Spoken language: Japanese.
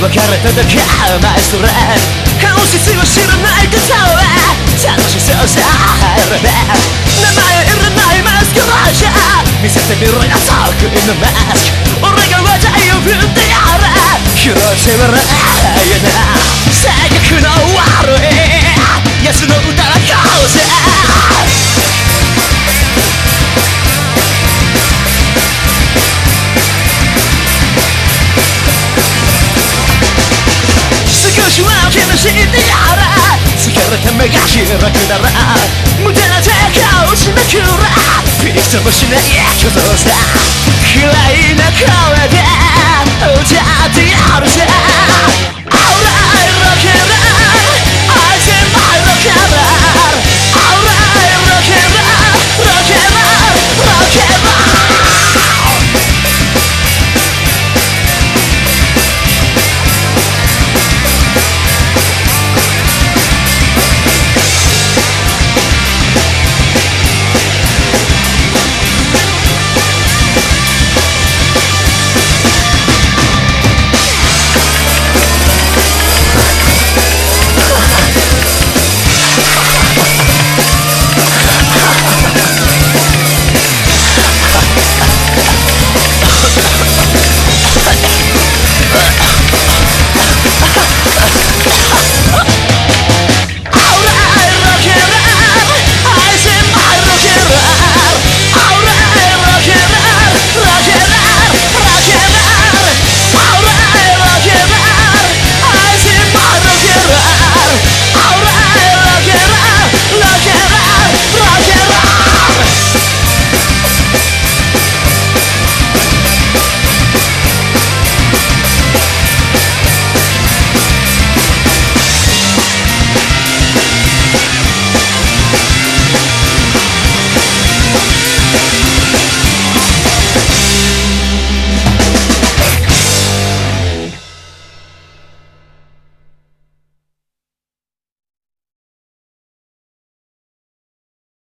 別れただけ甘いそれ本質を知らない方は楽しそうさ入れば ー見せてみろよ得意のマスク俺が話題を振ってやる拾って笑えな性格の悪い奴の歌はこうぜ少しは気にしてやら疲れた目が開くなら無駄な抵抗をしなくらびくともしないことさ暗いな声で歌ってやるぜ。